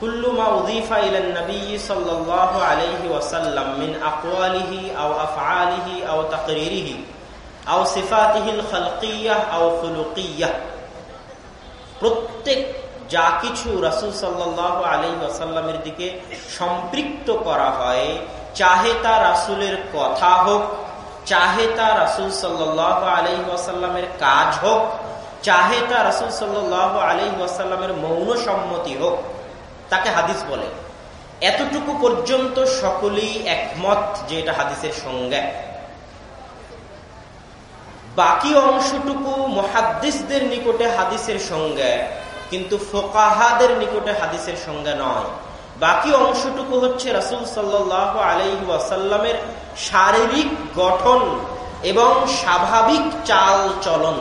كل ما أضيف إلى النبي صلى الله عليه وسلم من أقواله أو أفعاله أو تقريره أو صفاته الخلقية أو خلقية প্রত্যেক যা কিছু রাসুল সাল্লাহ আলী ওয়াসাল্লামের দিকে সম্পৃক্ত করা হয় চাহে তা রাসুলের কথা হোক চাহে তা রাসুল সাল্লাহ আলী ওয়াসাল্লামের কাজ হোক চাহে তা রাসুল সাল্লাহ আলী ওয়াসাল্লামের মৌন সম্মতি হোক তাকে হাদিস বলে। এতটুকু পর্যন্ত সকলেই একমত যে এটা হাদিসের সঙ্গে। বাকি অংশটুকু মহাদ্দিসদের নিকটে হাদিসের সঙ্গে, কিন্তু ফোকাহাদের নিকটে হাদিসের সঙ্গে নয়। বাকি অংশটুকু হচ্ছে রাসুল সাল্লাহ আলাইহি ওয়াসাল্লামের শারীরিক গঠন এবং স্বাভাবিক চাল চলন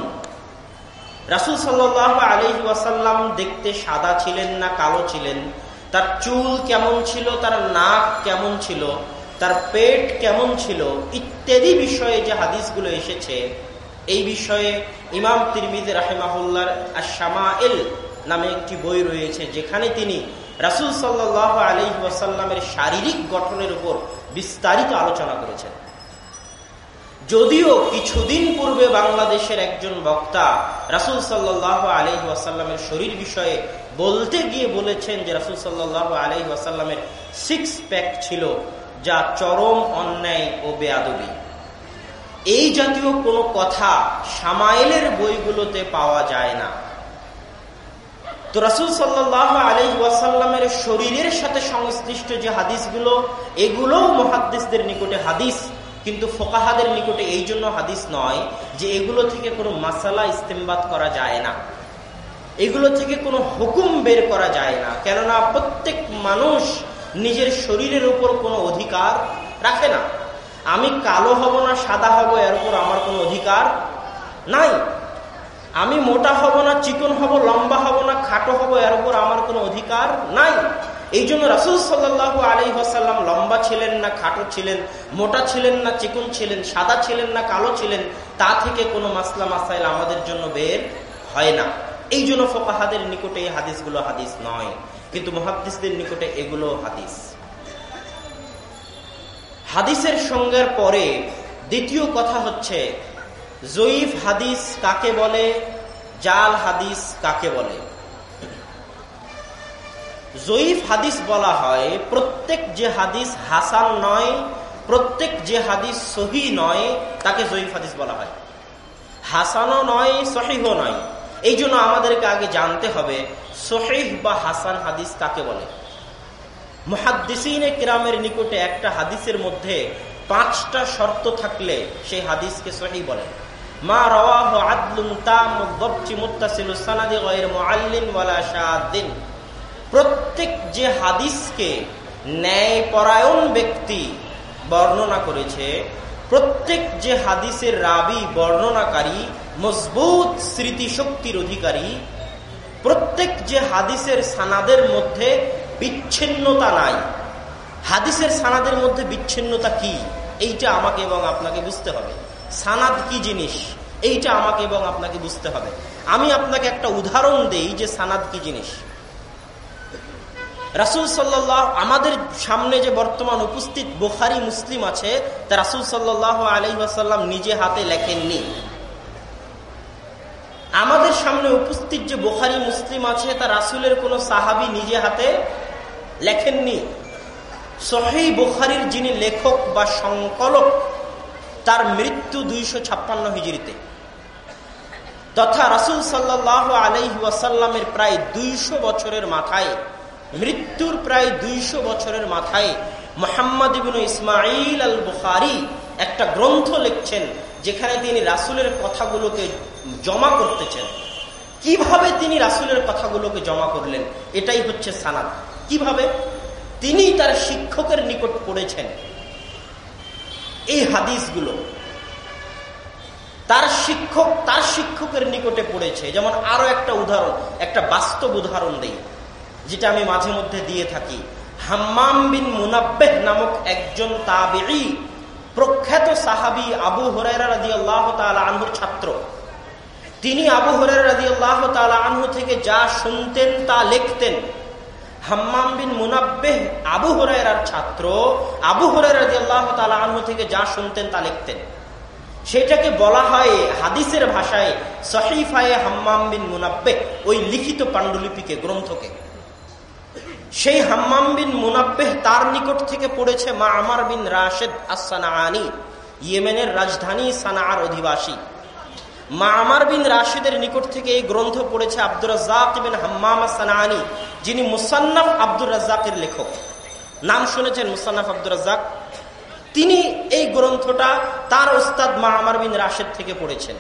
রাসুল সাল্লাহ আলহি ওয়াসাল্লাম দেখতে সাদা ছিলেন না কালো ছিলেন? তার চুল কেমন ছিল? তার নাক কেমন ছিল? তার পেট কেমন ছিল? ইত্যাদি বিষয়ে যে হাদিসগুলো এসেছে, এই বিষয়ে ইমাম তিরমিদ রাহেমাহুল্লার আশামা এল নামে একটি বই রয়েছে, যেখানে তিনি রাসুল সাল্লাহ আলহি ওয়াসাল্লামের শারীরিক গঠনের উপর বিস্তারিত আলোচনা করেছেন। যদিও কিছুদিন পূর্বে বাংলাদেশের একজন বক্তা রাসুল সাল্লাহ আলহি ওয়াসাল্লামের শরীর বিষয়ে বলতে গিয়ে বলেছেন যে রাসুল সাল্লাহ আলহি ওয়াসাল্লামের সিক্স প্যাক ছিল, যা চরম অন্যায় ও বেয়াদবি। এই জাতীয় কোনো কথা সামাইলের বইগুলোতে পাওয়া যায় না। তো রাসুল সাল্লাহ আলহি শরীরের সাথে সংশ্লিষ্ট যে হাদিসগুলো, এগুলোও মহাদ্দিসদের নিকটে হাদিস। কিন্তু ফোকাহাদের নিকটে এই জন্য হাদিস নয় যে এগুলো থেকে কোনো মাসালা ইস্তেমবাদ করা যায় না। এগুলো থেকে কোনো হুকুম বের করা যায় না। কেননা প্রত্যেক মানুষ নিজের শরীরের উপর কোনো অধিকার রাখে না। আমি কালো হব না, সাদা হব, এর উপর আমার কোনো অধিকার নাই। আমি মোটা হব না, চিকন হব, লম্বা হব না, খাটো হব, এর উপর আমার কোনো অধিকার নাই। এই জন্য রাসুল সাল্লাহ আলী আসাল্লাম লম্বা ছিলেন না, খাটো ছিলেন, মোটা ছিলেন না, চিকুন ছিলেন, সাদা ছিলেন না, কালো ছিলেন, তা থেকে কোনো মাসলা মাসাইল আমাদের জন্য বের হয় না। এই জন্য ফোকাহাদের নিকটে এই হাদিসগুলো হাদিস নয়, কিন্তু মহাদিসদের নিকটে এগুলো হাদিস। হাদিসের সঙ্গের পরে দ্বিতীয় কথা হচ্ছে, জয়ীফ হাদিস কাকে বলে, জাল হাদিস কাকে বলে? জয়ীফ হাদিস বলা হয়, প্রত্যেক যে হাদিস হাসান নয়, প্রত্যেক যে হাদিস সহি নয়, তাকে জয়ীফ হাদিস বলা হয়। হাসানও নয় সহিহ নয়। এই জন্য আমাদেরকে আগে জানতে হবে, সহিহ বা হাসান হাদিস কাকে বলে? মহাদ্দিসিনে কিরামের নিকটে একটা হাদিসের মধ্যে পাঁচটা শর্ত থাকলে সেই হাদিসকে সহি বলে। মা রওয়াহ আদলুন তাম মুত্তাসিলু সানাদি গায়র মুআল্লিন ওয়ালা প্রত্যেক যে হাদিসকে ন্যায় পরায়ণ ব্যক্তি বর্ণনা করেছে, প্রত্যেক যে হাদিসের রাবি বর্ণনাকারী, মজবুত স্মৃতিশক্তির অধিকারী, প্রত্যেক যে হাদিসের সানাদের মধ্যে বিচ্ছিন্নতা নাই। হাদিসের সানাদের মধ্যে বিচ্ছিন্নতা কি? এইটা আমাকে এবং আপনাকে বুঝতে হবে। সানাদ কি জিনিস? এইটা আমাকে এবং আপনাকে বুঝতে হবে। আমি আপনাকে একটা উদাহরণ দেই যে সানাদ কি জিনিস। রাসুল সাল্লাহ আমাদের সামনে যে বর্তমান উপস্থিত বোখারি, মুসলিম আছে, তা রাসুল সাল্লাহ আলহিহাসাল্লাম নিজে হাতে লেখেননি। আমাদের সামনে উপস্থিত যে বোখারি, মুসলিম আছে, তা রাসুলের কোন সাহাবি নিজে হাতে লেখেননি। সহি বোখারির যিনি লেখক বা সংকলক, তার মৃত্যু দুইশো ছাপ্পান্ন হিজড়িতে। তথা রাসুল সাল্লাহ আলহি ওয়াসাল্লামের প্রায় দুইশো বছরের মাথায় মৃত্যুর প্রায় দুইশো বছরের মাথায় মোহাম্মদ ইসমাইল আল বুখারি একটা গ্রন্থ লিখছেন, যেখানে তিনি রাসুলের কথাগুলোকে জমা করতেছেন। কীভাবে তিনি রাসুলের কথাগুলোকে জমা করলেন? এটাই হচ্ছে সানাদ। কীভাবে? তিনি তার শিক্ষকের নিকট পড়েছেন। এই হাদিসগুলো তার শিক্ষক, তার শিক্ষকের নিকটে পড়েছে। যেমন আরও একটা উদাহরণ, একটা বাস্তব উদাহরণ দেই। যেটা আমি মাঝে মধ্যে দিয়ে থাকি। হাম্মাম বিন মুনাব্বেহ নামক একজন তাবেই প্রখ্যাত সাহাবি আবু রাজি আনহুর ছাত্র। তিনি আবু রাজি আনহু থেকে যা শুনতেন তা লিখতেন। হাম্মাম বিন মুনাব্বেহ আবু হরাইরার ছাত্র, আবু হরাইরা আল্লাহ তালা আনহু থেকে যা শুনতেন তা লিখতেন। সেটাকে বলা হয় হাদিসের ভাষায় সহিফায়ে হাম্মাম বিন মুনাব্বে ওই লিখিত পাণ্ডুলিপিকে, গ্রন্থকে। সেই হাম্মাম বিন মুনাব্বেহ তার নিকট থেকে পড়েছে মা আমার বিন রাশেদ আসানি ইয়েমেনের রাজধানী সানার অধিবাসী। মা আমার বিন রাশেদের নিকট থেকে এই গ্রন্থ পড়েছে আব্দুর রাজাক বিন হাম্মাম সানানি যিনি মুসান্নাফ আব্দুর রাজাকের লেখক। নাম শুনেছেন মুসান্নাফ আব্দুর রাজাক তিনি এই গ্রন্থটা তার ওস্তাদ মা আমার বিন রাশেদ থেকে পড়েছেন।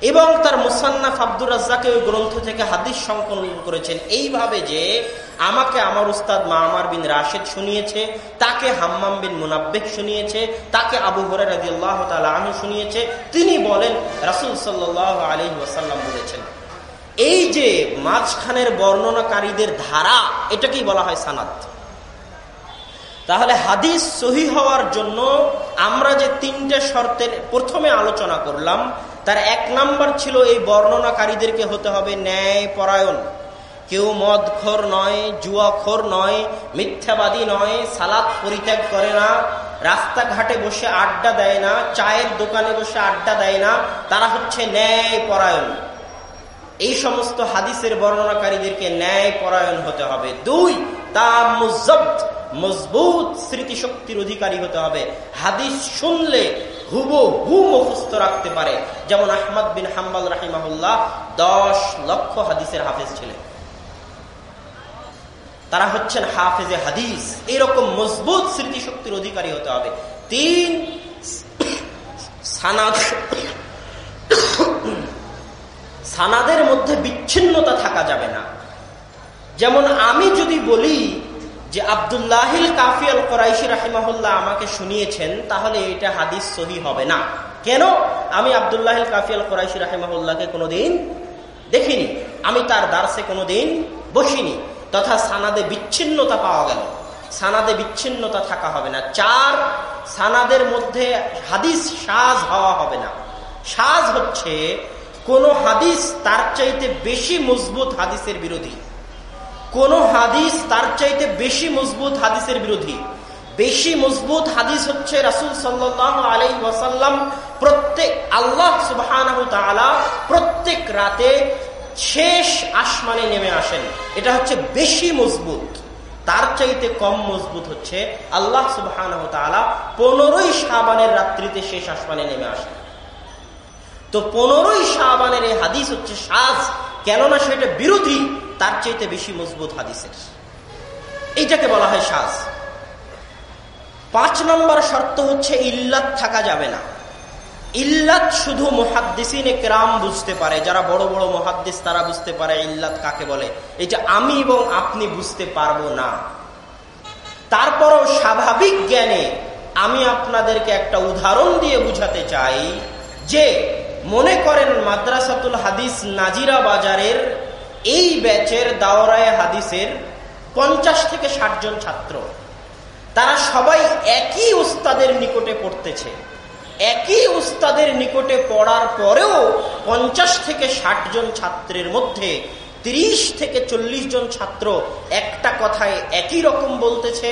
এবং তার মুসান্নাফ আব্দুর রাজ্জাকে ওই গ্রন্থ থেকে হাদিস সংকলন করেছেন। এইভাবে যে আমাকে আমার উস্তাদ মা আমার বিন রাশেদ শুনিয়েছে, তাকে হাম্মাম বিন মুনাব্বেক শুনিয়েছে, তাকে আবু হরে রাজি আল্লাহ আনু শুনিয়েছে, তিনি বলেন, রাসুল সাল্লাহ আলী ওয়াসাল্লাম বলেছেন, এই যে মাঝখানের বর্ণনাকারীদের ধারা, এটাকেই বলা হয় সানাত তাহলে হাদিস সহি হওয়ার জন্য আমরা যে তিনটে শর্তের প্রথমে আলোচনা করলাম, তার এক নাম্বার ছিল এই বর্ণনাকারীদেরকে হতে হবে ন্যায় পরায়ণ কেউ মদখোর নয়, জুয়াখোর নয়, মিথ্যাবাদী নয় সালাদ পরিত্যাগ করে না, রাস্তাঘাটে বসে আড্ডা দেয় না, চায়ের দোকানে বসে আড্ডা দেয় না, তারা হচ্ছে ন্যায় পরায়ণ এই সমস্ত হাদিসের বর্ণনাকারীদেরকে ন্যায় পরায়ণ হতে হবে। দুই তা মজবুত স্মৃতিশক্তির অধিকারী হতে হবে। হাদিস শুনলে হুবো হু মুখস্থ রাখতে পারে। যেমন আহমদ বিন হাম্বাল রাহিমাহুল্লাহ দশ লক্ষ হাদিসের হাফেজ ছিলেন। তারা হচ্ছেন হাফেজে হাদিস। এরকম মজবুত স্মৃতিশক্তির অধিকারী হতে হবে। তিন, সানাদ সানাদের মধ্যে বিচ্ছিন্নতা থাকা যাবে না। যেমন আমি যদি বলি যে আবদুল্লাহিল কাফিয়াল করাইশি রাহিমাহুল্লাহ আমাকে শুনিয়েছেন, তাহলে এটা হাদিস সহি হবে না। কেন? আমি আবদুল্লাহিল কাফিয়াল করাইশি রাহিমাহুল্লাহকে কোনোদিন দেখিনি। আমি তার দার্সে কোনোদিন বসিনি। তথা সানাদে বিচ্ছিন্নতা পাওয়া গেল। সানাদে বিচ্ছিন্নতা থাকা হবে না। চার, সানাদের মধ্যে হাদিস সাজ হওয়া হবে না। সাজ হচ্ছে, কোন হাদিস তার চাইতে বেশি মজবুত হাদিসের বিরোধী। কোন হাদিস তার চাইতে বেশি মজবুত হাদিসের বিরোধী। বেশি মজবুত হাদিস হচ্ছে রাসুল সাল্লাহ আলাই ওয়াসাল্লাম প্রত্যেক, আল্লাহ সুবাহ প্রত্যেক রাতে শেষ আসমানে নেমে আসেন। এটা হচ্ছে বেশি মজবুত। তার চাইতে কম মজবুত হচ্ছে আল্লাহ সুবাহ পনেরোই সাবানের রাত্রিতে শেষ আসমানে নেমে আসেন। তো পনেরোই সাবানের এই হাদিস হচ্ছে সাজ। কেননা সেটা বিরোধী, তার চাইতে বেশি মজবুত হাদিসের। এইটাকে বলা হয় সাজ। পাঁচ নম্বর শর্ত হচ্ছে ইল্লাত থাকা যাবে না। ইল্লাত শুধু মহাদ্দিসিনে কেরাম বুঝতে পারে, যারা বড় বড় মহাদ্দিস তারা বুঝতে পারে ইল্লাত কাকে বলে। যে আমি এবং আপনি বুঝতে পারব না। তারপরও স্বাভাবিক জ্ঞানে আমি আপনাদেরকে একটা উদাহরণ দিয়ে বুঝাতে চাই যে, মনে করেন মাদ্রাসাতুল হাদিস নাজিরা বাজারের এই ব্যাচের দাওরায় হাদিসের পঞ্চাশ থেকে ষাট জন ছাত্র। তারা সবাই একই উস্তাদের নিকটে পড়তেছে। একই উস্তাদের নিকটে পড়ার পরেও পঞ্চাশ থেকে ষাট জন ছাত্রের মধ্যে তিরিশ থেকে চল্লিশ জন ছাত্র একটা কথায় একই রকম বলতেছে,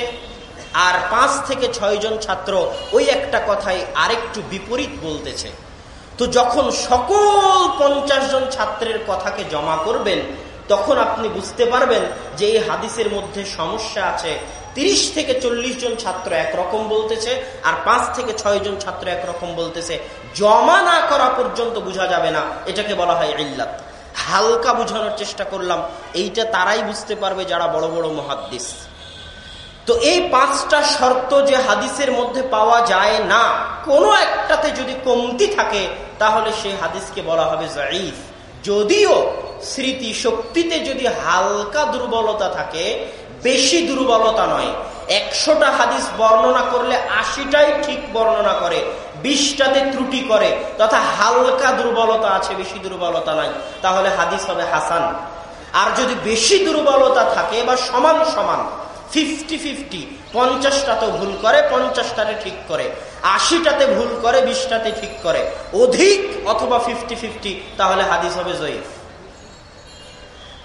আর পাঁচ থেকে ছয় জন ছাত্র ওই একটা কথায় আরেকটু বিপরীত বলতেছে। তো যখন সকল পঞ্চাশ জন ছাত্রের কথাকে জমা করবেন, তখন আপনি বুঝতে পারবেন যে এই হাদিসের মধ্যে সমস্যা আছে তিরিশ থেকে চল্লিশ জন ছাত্র একরকম বলতেছে, আর পাঁচ থেকে ছয় জন ছাত্র একরকম বলতেছে। জমা না করা পর্যন্ত বোঝা যাবে না, এটাকে বলা হয় ইল্লাত। হালকা বুঝানোর চেষ্টা করলাম, এইটা তারাই বুঝতে পারবে যারা বড় বড় মহাদ্দিস। তো এই পাঁচটা শর্ত যে হাদিসের মধ্যে পাওয়া যায় না, কোনো একটাতে যদি কমতি থাকে, তাহলে সেই হাদিসকে বলা হবে জাইফ যদিও স্মৃতি শক্তিতে যদি হালকা দুর্বলতা থাকে বেশি দুর্বলতা নয়। একশোটা হাদিস বর্ণনা করলে আশিটাই ঠিক বর্ণনা করে, বিশটাতে ত্রুটি করে, তথা হালকা দুর্বলতা আছে, বেশি দুর্বলতা নাই। তাহলে হাদিস হবে হাসান। আর যদি বেশি দুর্বলতা থাকে বা সমান সমান ফিফটি ফিফটি পঞ্চাশটাতে ভুল করে, পঞ্চাশটাতে ঠিক করে, আশিটাতে ভুল করে, বিশটাতে ঠিক করে, অধিক অথবা ফিফটি ফিফটি তাহলে হাদিস হবে জয়ীফ।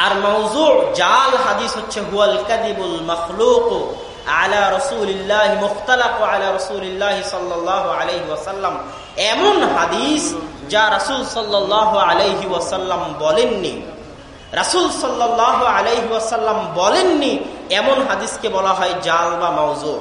আর মৌজু জাল হাদিস হচ্ছে, হুয়াল কাদিবুল মখলুক আলা রসুলিল্লাহ মুখতালাক আলা রসুলিল্লাহ সাল্লাহ আলহি ওয়াসাল্লাম। এমন হাদিস যা রাসুল সাল্লাহ আলহি ওয়াসাল্লাম বলেননি। রাসুল সাল্লাহ আলহি ওয়াসাল্লাম বলেননি, এমন হাদিসকে বলা হয় জাল বা মৌজু।